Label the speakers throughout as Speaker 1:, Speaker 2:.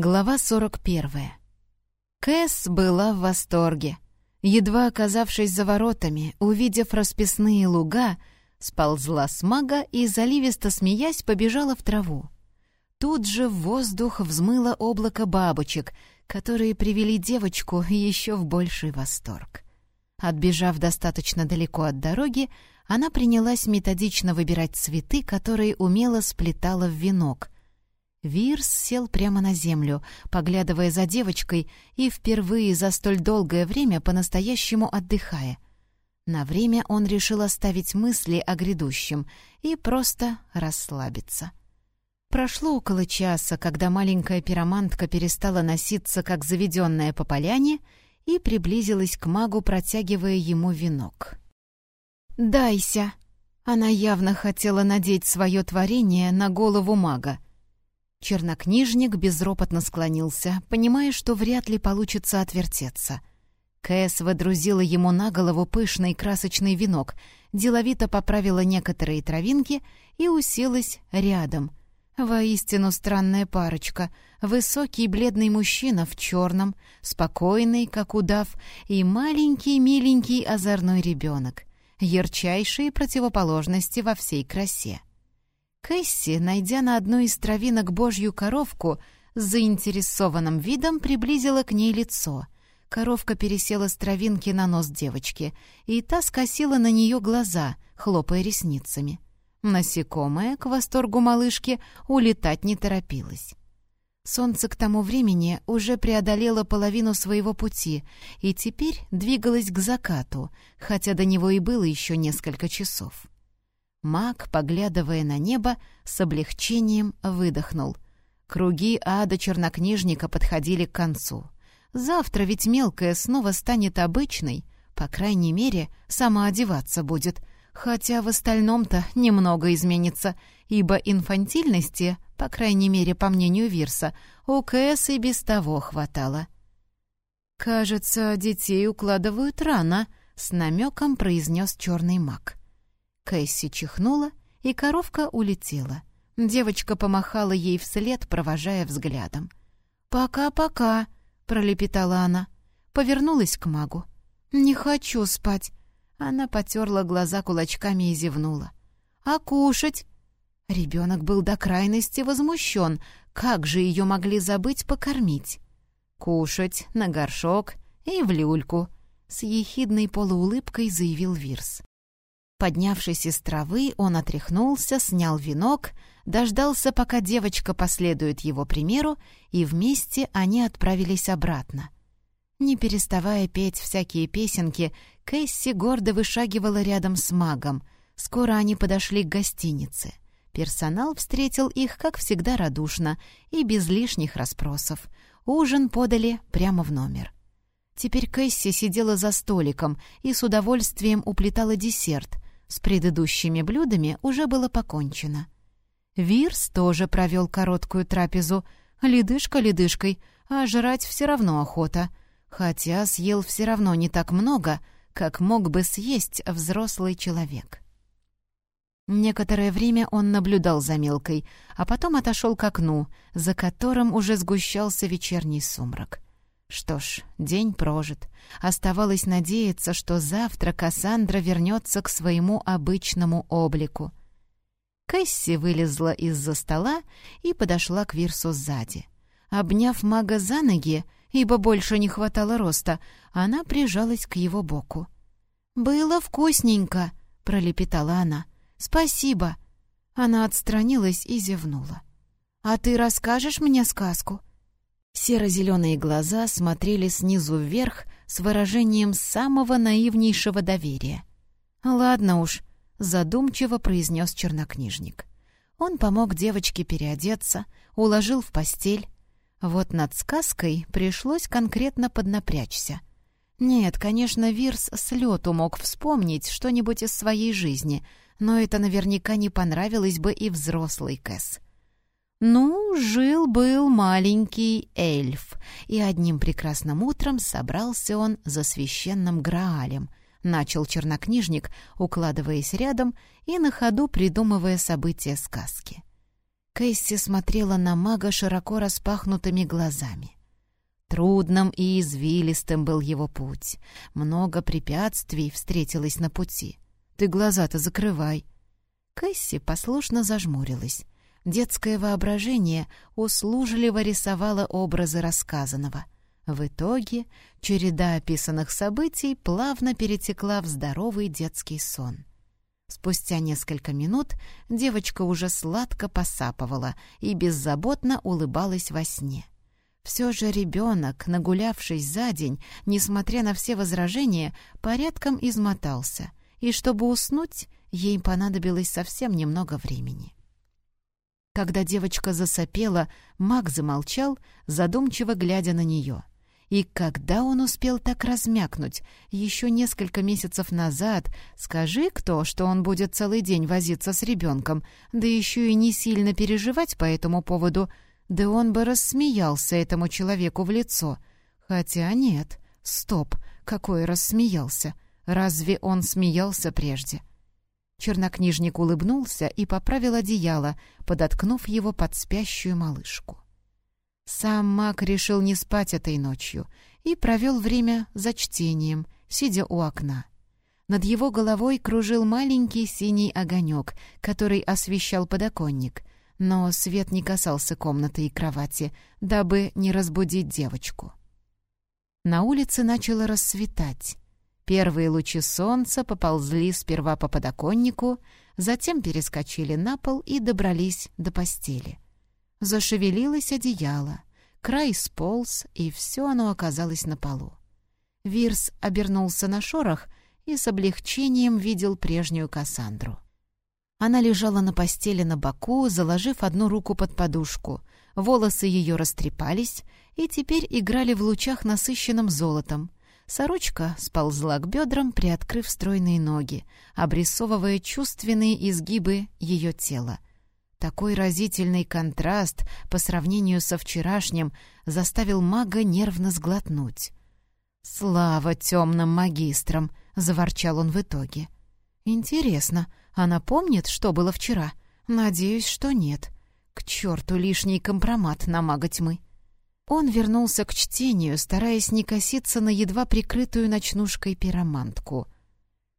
Speaker 1: Глава 41. Кэс была в восторге. Едва оказавшись за воротами, увидев расписные луга, сползла с мага и, заливисто смеясь, побежала в траву. Тут же в воздух взмыло облако бабочек, которые привели девочку еще в больший восторг. Отбежав достаточно далеко от дороги, она принялась методично выбирать цветы, которые умело сплетала в венок — Вирс сел прямо на землю, поглядывая за девочкой и впервые за столь долгое время по-настоящему отдыхая. На время он решил оставить мысли о грядущем и просто расслабиться. Прошло около часа, когда маленькая пиромантка перестала носиться, как заведенная по поляне, и приблизилась к магу, протягивая ему венок. «Дайся!» Она явно хотела надеть свое творение на голову мага — Чернокнижник безропотно склонился, понимая, что вряд ли получится отвертеться. Кэс водрузила ему на голову пышный красочный венок, деловито поправила некоторые травинки и уселась рядом. Воистину странная парочка. Высокий бледный мужчина в черном, спокойный, как удав, и маленький миленький озорной ребенок. Ярчайшие противоположности во всей красе. Кэсси, найдя на одной из травинок божью коровку, с заинтересованным видом приблизила к ней лицо. Коровка пересела с травинки на нос девочки, и та скосила на нее глаза, хлопая ресницами. Насекомое, к восторгу малышки, улетать не торопилось. Солнце к тому времени уже преодолело половину своего пути и теперь двигалось к закату, хотя до него и было еще несколько часов. Маг, поглядывая на небо, с облегчением выдохнул. Круги ада чернокнижника подходили к концу. Завтра ведь мелкая снова станет обычной, по крайней мере, сама одеваться будет, хотя в остальном-то немного изменится, ибо инфантильности, по крайней мере, по мнению Вирса, у Кэс и без того хватало. «Кажется, детей укладывают рано», — с намеком произнес черный маг. Кэсси чихнула, и коровка улетела. Девочка помахала ей вслед, провожая взглядом. «Пока-пока», — пролепетала она. Повернулась к магу. «Не хочу спать». Она потерла глаза кулачками и зевнула. «А кушать?» Ребенок был до крайности возмущен. Как же ее могли забыть покормить? «Кушать на горшок и в люльку», — с ехидной полуулыбкой заявил Вирс. Поднявшись из травы, он отряхнулся, снял венок, дождался, пока девочка последует его примеру, и вместе они отправились обратно. Не переставая петь всякие песенки, Кэсси гордо вышагивала рядом с магом. Скоро они подошли к гостинице. Персонал встретил их, как всегда, радушно и без лишних расспросов. Ужин подали прямо в номер. Теперь Кэсси сидела за столиком и с удовольствием уплетала десерт — с предыдущими блюдами уже было покончено. Вирс тоже провел короткую трапезу. Ледышка ледышкой, а жрать все равно охота. Хотя съел все равно не так много, как мог бы съесть взрослый человек. Некоторое время он наблюдал за мелкой, а потом отошел к окну, за которым уже сгущался вечерний сумрак. Что ж, день прожит. Оставалось надеяться, что завтра Кассандра вернется к своему обычному облику. Кэсси вылезла из-за стола и подошла к Вирсу сзади. Обняв мага за ноги, ибо больше не хватало роста, она прижалась к его боку. «Было вкусненько», — пролепетала она. «Спасибо». Она отстранилась и зевнула. «А ты расскажешь мне сказку?» Серо-зеленые глаза смотрели снизу вверх с выражением самого наивнейшего доверия. «Ладно уж», — задумчиво произнес чернокнижник. Он помог девочке переодеться, уложил в постель. Вот над сказкой пришлось конкретно поднапрячься. Нет, конечно, Вирс с лету мог вспомнить что-нибудь из своей жизни, но это наверняка не понравилось бы и взрослый Кэс. Ну, жил-был маленький эльф, и одним прекрасным утром собрался он за священным Граалем. Начал чернокнижник, укладываясь рядом и на ходу придумывая события сказки. Кэсси смотрела на мага широко распахнутыми глазами. Трудным и извилистым был его путь. Много препятствий встретилось на пути. «Ты глаза-то закрывай!» Кэсси послушно зажмурилась. Детское воображение услужливо рисовало образы рассказанного. В итоге череда описанных событий плавно перетекла в здоровый детский сон. Спустя несколько минут девочка уже сладко посапывала и беззаботно улыбалась во сне. Все же ребенок, нагулявшись за день, несмотря на все возражения, порядком измотался, и чтобы уснуть, ей понадобилось совсем немного времени. Когда девочка засопела, маг замолчал, задумчиво глядя на нее. И когда он успел так размякнуть? Еще несколько месяцев назад скажи кто, что он будет целый день возиться с ребенком, да еще и не сильно переживать по этому поводу, да он бы рассмеялся этому человеку в лицо. Хотя нет, стоп, какой рассмеялся. Разве он смеялся прежде? Чернокнижник улыбнулся и поправил одеяло, подоткнув его под спящую малышку. Сам маг решил не спать этой ночью и провел время за чтением, сидя у окна. Над его головой кружил маленький синий огонек, который освещал подоконник, но свет не касался комнаты и кровати, дабы не разбудить девочку. На улице начало рассветать. Первые лучи солнца поползли сперва по подоконнику, затем перескочили на пол и добрались до постели. Зашевелилось одеяло, край сполз, и все оно оказалось на полу. Вирс обернулся на шорох и с облегчением видел прежнюю Кассандру. Она лежала на постели на боку, заложив одну руку под подушку. Волосы ее растрепались и теперь играли в лучах насыщенным золотом. Сорочка сползла к бедрам, приоткрыв стройные ноги, обрисовывая чувственные изгибы ее тела. Такой разительный контраст по сравнению со вчерашним заставил мага нервно сглотнуть. «Слава темным магистрам!» — заворчал он в итоге. «Интересно, она помнит, что было вчера? Надеюсь, что нет. К черту лишний компромат на мага тьмы!» Он вернулся к чтению, стараясь не коситься на едва прикрытую ночнушкой пиромантку.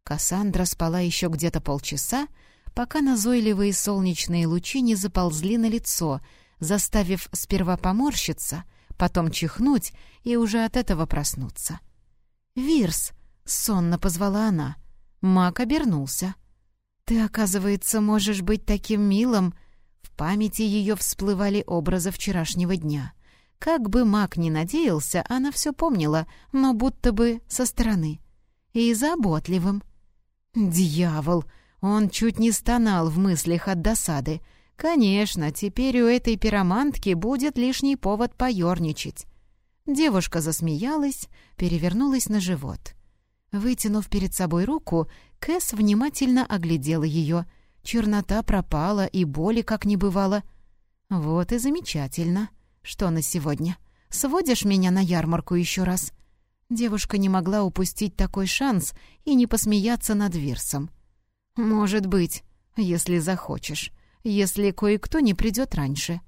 Speaker 1: Кассандра спала еще где-то полчаса, пока назойливые солнечные лучи не заползли на лицо, заставив сперва поморщиться, потом чихнуть и уже от этого проснуться. «Вирс!» — сонно позвала она. Мак обернулся. «Ты, оказывается, можешь быть таким милым!» В памяти ее всплывали образы вчерашнего дня. Как бы Мак ни надеялся, она все помнила, но будто бы со стороны. И заботливым. «Дьявол!» Он чуть не стонал в мыслях от досады. Конечно, теперь у этой пиромантки будет лишний повод поерничать. Девушка засмеялась, перевернулась на живот. Вытянув перед собой руку, Кэс внимательно оглядела ее. Чернота пропала, и боли как не бывало. «Вот и замечательно. Что на сегодня? Сводишь меня на ярмарку еще раз?» Девушка не могла упустить такой шанс и не посмеяться над Вирсом. «Может быть, если захочешь, если кое-кто не придет раньше».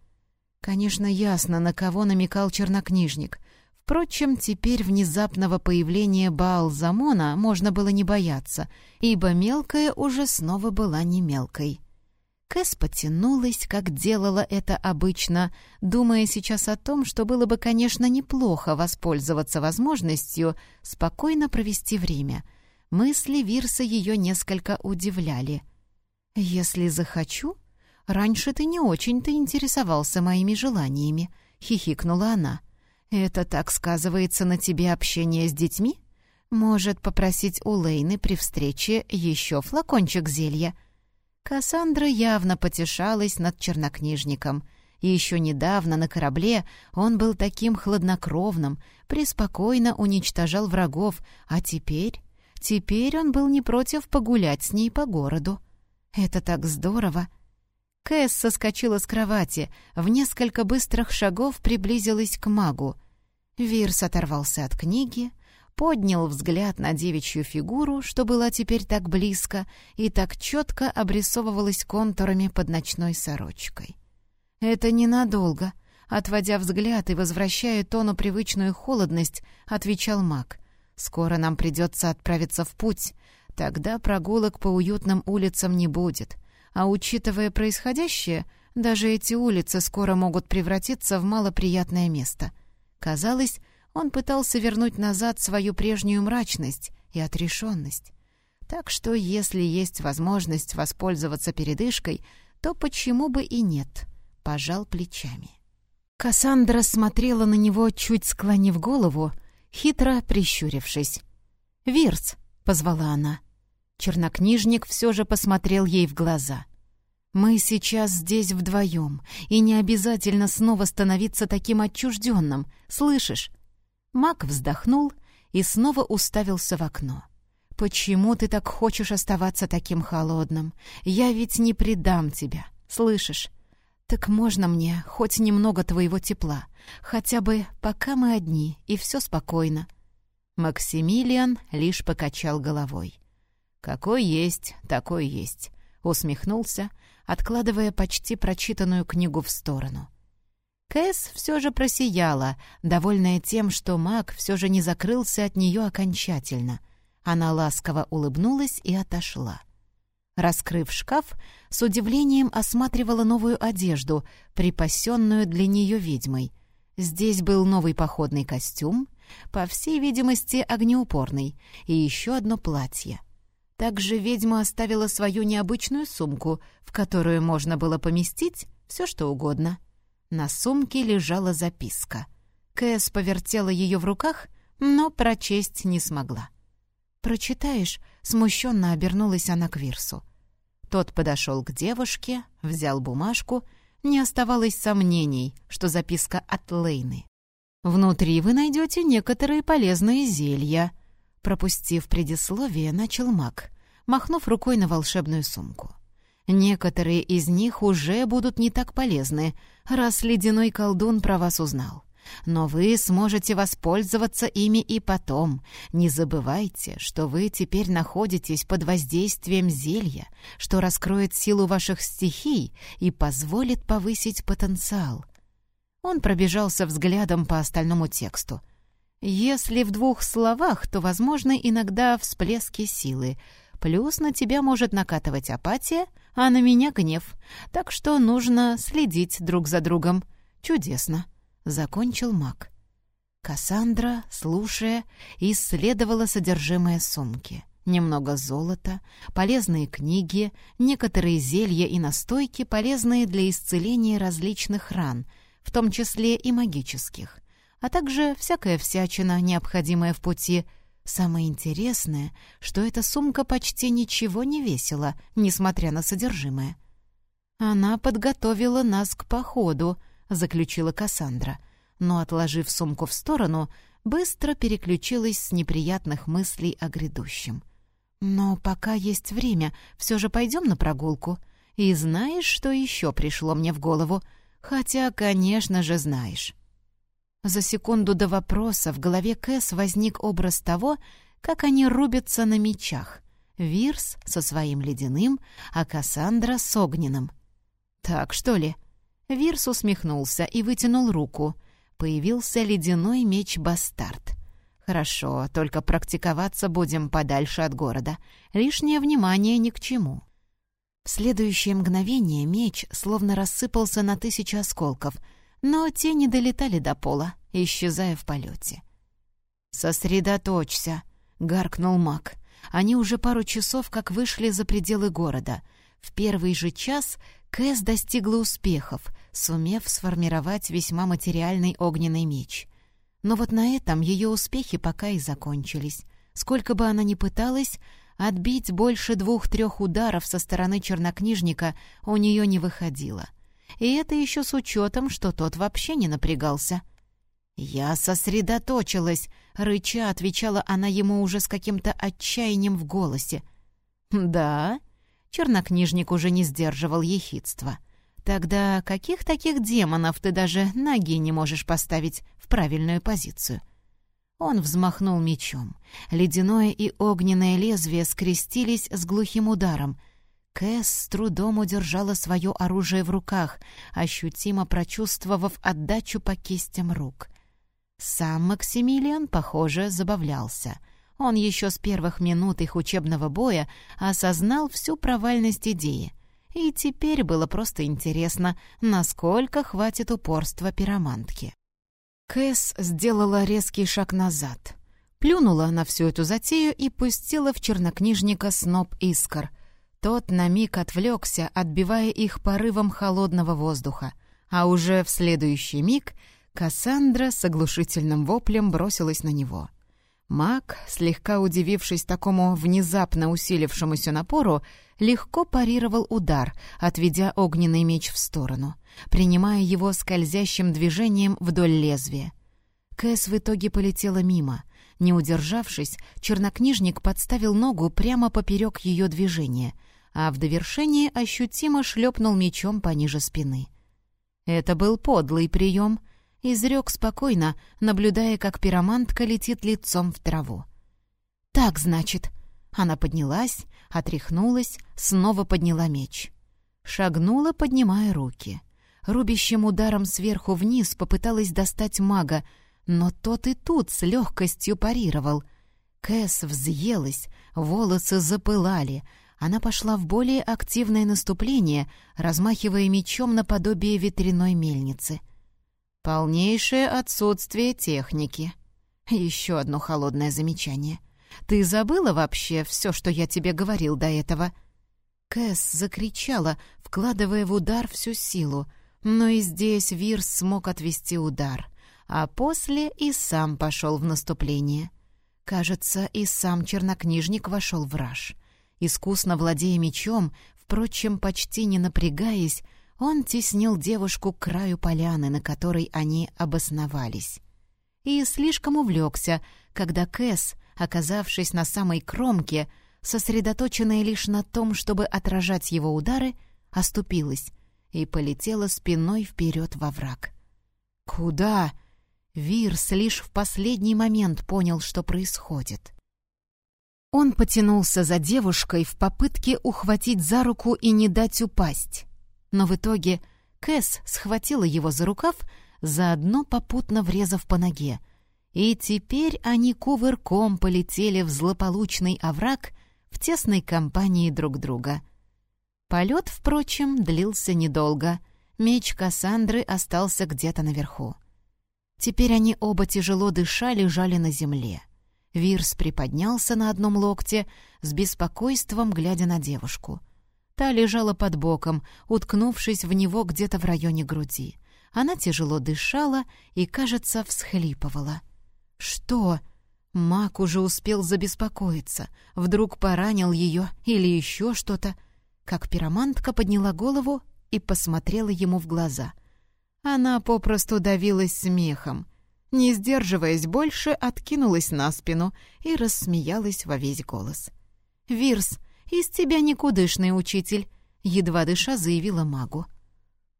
Speaker 1: Конечно, ясно, на кого намекал чернокнижник. Впрочем, теперь внезапного появления Баал-Замона можно было не бояться, ибо мелкая уже снова была не мелкой. Кэс потянулась, как делала это обычно, думая сейчас о том, что было бы, конечно, неплохо воспользоваться возможностью спокойно провести время — Мысли Вирса ее несколько удивляли. «Если захочу? Раньше ты не очень-то интересовался моими желаниями», — хихикнула она. «Это так сказывается на тебе общение с детьми? Может, попросить у Лейны при встрече еще флакончик зелья?» Кассандра явно потешалась над чернокнижником. И еще недавно на корабле он был таким хладнокровным, преспокойно уничтожал врагов, а теперь Теперь он был не против погулять с ней по городу. Это так здорово! Кэс соскочила с кровати, в несколько быстрых шагов приблизилась к магу. Вирс оторвался от книги, поднял взгляд на девичью фигуру, что была теперь так близко и так четко обрисовывалась контурами под ночной сорочкой. «Это ненадолго», — отводя взгляд и возвращая тону привычную холодность, отвечал маг. «Скоро нам придется отправиться в путь. Тогда прогулок по уютным улицам не будет. А учитывая происходящее, даже эти улицы скоро могут превратиться в малоприятное место. Казалось, он пытался вернуть назад свою прежнюю мрачность и отрешенность. Так что, если есть возможность воспользоваться передышкой, то почему бы и нет? Пожал плечами. Кассандра смотрела на него, чуть склонив голову, хитро прищурившись. «Вирс!» — позвала она. Чернокнижник все же посмотрел ей в глаза. «Мы сейчас здесь вдвоем, и не обязательно снова становиться таким отчужденным, слышишь?» Мак вздохнул и снова уставился в окно. «Почему ты так хочешь оставаться таким холодным? Я ведь не предам тебя, слышишь? Так можно мне хоть немного твоего тепла, хотя бы пока мы одни, и все спокойно». Максимилиан лишь покачал головой. «Какой есть, такой есть», — усмехнулся, откладывая почти прочитанную книгу в сторону. Кэс все же просияла, довольная тем, что маг все же не закрылся от нее окончательно. Она ласково улыбнулась и отошла. Раскрыв шкаф, с удивлением осматривала новую одежду, припасенную для нее ведьмой. Здесь был новый походный костюм, по всей видимости, огнеупорный, и еще одно платье — также ведьма оставила свою необычную сумку, в которую можно было поместить все, что угодно. На сумке лежала записка. Кэс повертела ее в руках, но прочесть не смогла. «Прочитаешь?» — смущенно обернулась она к Вирсу. Тот подошел к девушке, взял бумажку. Не оставалось сомнений, что записка от Лейны. «Внутри вы найдете некоторые полезные зелья», Пропустив предисловие, начал маг, махнув рукой на волшебную сумку. «Некоторые из них уже будут не так полезны, раз ледяной колдун про вас узнал. Но вы сможете воспользоваться ими и потом. Не забывайте, что вы теперь находитесь под воздействием зелья, что раскроет силу ваших стихий и позволит повысить потенциал». Он пробежался взглядом по остальному тексту — если в двух словах, то возможны иногда всплески силы. Плюс на тебя может накатывать апатия, а на меня гнев. Так что нужно следить друг за другом. Чудесно. Закончил маг. Кассандра, слушая, исследовала содержимое сумки. Немного золота, полезные книги, некоторые зелья и настойки, полезные для исцеления различных ран, в том числе и магических а также всякая всячина, необходимая в пути. Самое интересное, что эта сумка почти ничего не весила, несмотря на содержимое. «Она подготовила нас к походу», — заключила Кассандра, но, отложив сумку в сторону, быстро переключилась с неприятных мыслей о грядущем. «Но пока есть время, все же пойдем на прогулку. И знаешь, что еще пришло мне в голову? Хотя, конечно же, знаешь». За секунду до вопроса в голове Кэс возник образ того, как они рубятся на мечах. Вирс со своим ледяным, а Кассандра с огненным. «Так, что ли?» Вирс усмехнулся и вытянул руку. Появился ледяной меч-бастард. «Хорошо, только практиковаться будем подальше от города. Лишнее внимание ни к чему». В следующее мгновение меч словно рассыпался на тысячи осколков — но те не долетали до пола, исчезая в полете. «Сосредоточься!» — гаркнул маг. Они уже пару часов как вышли за пределы города. В первый же час Кэс достигла успехов, сумев сформировать весьма материальный огненный меч. Но вот на этом ее успехи пока и закончились. Сколько бы она ни пыталась, отбить больше двух-трех ударов со стороны чернокнижника у нее не выходило — и это еще с учетом, что тот вообще не напрягался. «Я сосредоточилась», — рыча отвечала она ему уже с каким-то отчаянием в голосе. «Да?» — чернокнижник уже не сдерживал ехидства. «Тогда каких таких демонов ты даже ноги не можешь поставить в правильную позицию?» Он взмахнул мечом. Ледяное и огненное лезвие скрестились с глухим ударом — Кэс с трудом удержала свое оружие в руках, ощутимо прочувствовав отдачу по кистям рук. Сам Максимилиан, похоже, забавлялся. Он еще с первых минут их учебного боя осознал всю провальность идеи. И теперь было просто интересно, насколько хватит упорства пиромантки. Кэс сделала резкий шаг назад. Плюнула на всю эту затею и пустила в чернокнижника сноп искр — тот на миг отвлекся, отбивая их порывом холодного воздуха, а уже в следующий миг Кассандра с оглушительным воплем бросилась на него. Маг, слегка удивившись такому внезапно усилившемуся напору, легко парировал удар, отведя огненный меч в сторону, принимая его скользящим движением вдоль лезвия. Кэс в итоге полетела мимо. Не удержавшись, чернокнижник подставил ногу прямо поперек ее движения — а в довершение ощутимо шлепнул мечом пониже спины. Это был подлый прием, изрек спокойно, наблюдая, как пиромантка летит лицом в траву. «Так, значит...» Она поднялась, отряхнулась, снова подняла меч. Шагнула, поднимая руки. Рубящим ударом сверху вниз попыталась достать мага, но тот и тут с легкостью парировал. Кэс взъелась, волосы запылали, она пошла в более активное наступление, размахивая мечом наподобие ветряной мельницы. Полнейшее отсутствие техники. Еще одно холодное замечание. «Ты забыла вообще все, что я тебе говорил до этого?» Кэс закричала, вкладывая в удар всю силу, но и здесь Вирс смог отвести удар, а после и сам пошел в наступление. Кажется, и сам чернокнижник вошел в раж. Искусно владея мечом, впрочем, почти не напрягаясь, он теснил девушку к краю поляны, на которой они обосновались. И слишком увлекся, когда Кэс, оказавшись на самой кромке, сосредоточенная лишь на том, чтобы отражать его удары, оступилась и полетела спиной вперед во враг. «Куда?» Вирс лишь в последний момент понял, что происходит. Он потянулся за девушкой в попытке ухватить за руку и не дать упасть. Но в итоге Кэс схватила его за рукав, заодно попутно врезав по ноге. И теперь они кувырком полетели в злополучный овраг в тесной компании друг друга. Полет, впрочем, длился недолго. Меч Кассандры остался где-то наверху. Теперь они оба тяжело дыша лежали на земле. Вирс приподнялся на одном локте, с беспокойством глядя на девушку. Та лежала под боком, уткнувшись в него где-то в районе груди. Она тяжело дышала и, кажется, всхлипывала. «Что?» Мак уже успел забеспокоиться. Вдруг поранил ее или еще что-то. Как пиромантка подняла голову и посмотрела ему в глаза. Она попросту давилась смехом не сдерживаясь больше, откинулась на спину и рассмеялась во весь голос. «Вирс, из тебя никудышный учитель», — едва дыша заявила магу.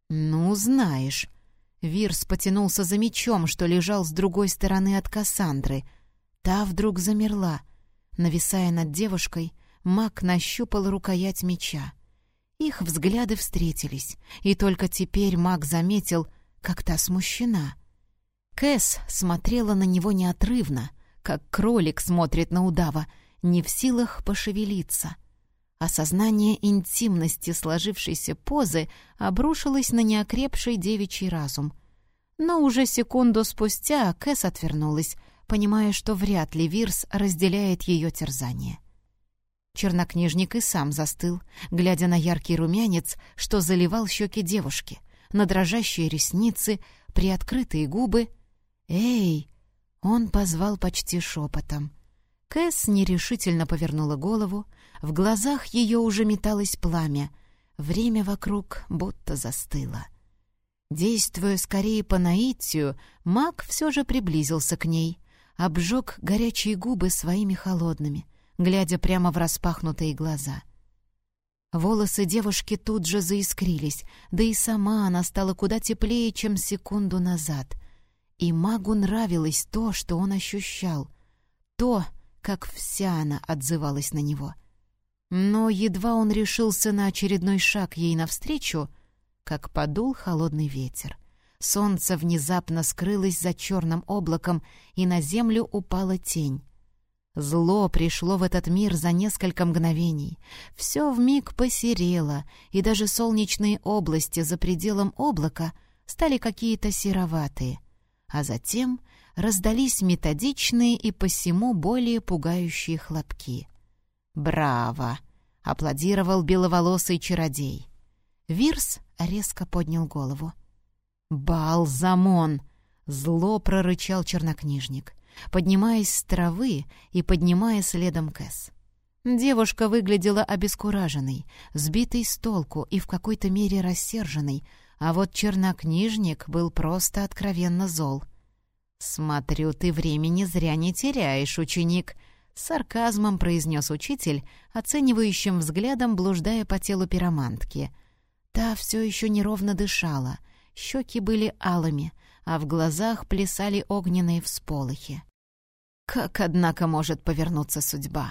Speaker 1: «Ну, знаешь». Вирс потянулся за мечом, что лежал с другой стороны от Кассандры. Та вдруг замерла. Нависая над девушкой, маг нащупал рукоять меча. Их взгляды встретились, и только теперь маг заметил, как та смущена — Кэс смотрела на него неотрывно, как кролик смотрит на удава, не в силах пошевелиться. Осознание интимности сложившейся позы обрушилось на неокрепший девичий разум. Но уже секунду спустя Кэс отвернулась, понимая, что вряд ли Вирс разделяет ее терзание. Чернокнижник и сам застыл, глядя на яркий румянец, что заливал щеки девушки, на дрожащие ресницы, приоткрытые губы — «Эй!» — он позвал почти шепотом. Кэс нерешительно повернула голову, в глазах ее уже металось пламя, время вокруг будто застыло. Действуя скорее по наитию, маг все же приблизился к ней, обжег горячие губы своими холодными, глядя прямо в распахнутые глаза. Волосы девушки тут же заискрились, да и сама она стала куда теплее, чем секунду назад. И магу нравилось то, что он ощущал, то, как вся она отзывалась на него. Но едва он решился на очередной шаг ей навстречу, как подул холодный ветер. Солнце внезапно скрылось за черным облаком, и на землю упала тень. Зло пришло в этот мир за несколько мгновений. Все вмиг посерело, и даже солнечные области за пределом облака стали какие-то сероватые. А затем раздались методичные и посему более пугающие хлопки. «Браво!» — аплодировал беловолосый чародей. Вирс резко поднял голову. «Балзамон!» — зло прорычал чернокнижник поднимаясь с травы и поднимая следом Кэс. Девушка выглядела обескураженной, сбитой с толку и в какой-то мере рассерженной, а вот чернокнижник был просто откровенно зол. «Смотрю, ты времени зря не теряешь, ученик», — сарказмом произнес учитель, оценивающим взглядом блуждая по телу пиромантки. Та все еще неровно дышала, щеки были алыми, а в глазах плясали огненные всполохи. Как, однако, может повернуться судьба?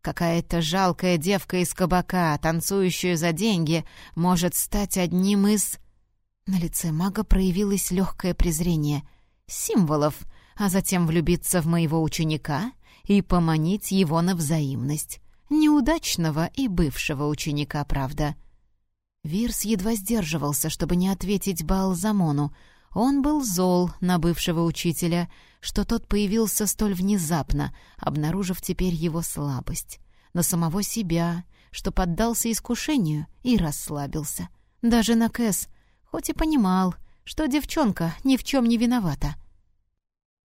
Speaker 1: Какая-то жалкая девка из кабака, танцующая за деньги, может стать одним из... На лице мага проявилось легкое презрение. Символов, а затем влюбиться в моего ученика и поманить его на взаимность. Неудачного и бывшего ученика, правда. Вирс едва сдерживался, чтобы не ответить Балзамону, он был зол на бывшего учителя, что тот появился столь внезапно, обнаружив теперь его слабость. На самого себя, что поддался искушению и расслабился. Даже на Кэс, хоть и понимал, что девчонка ни в чем не виновата.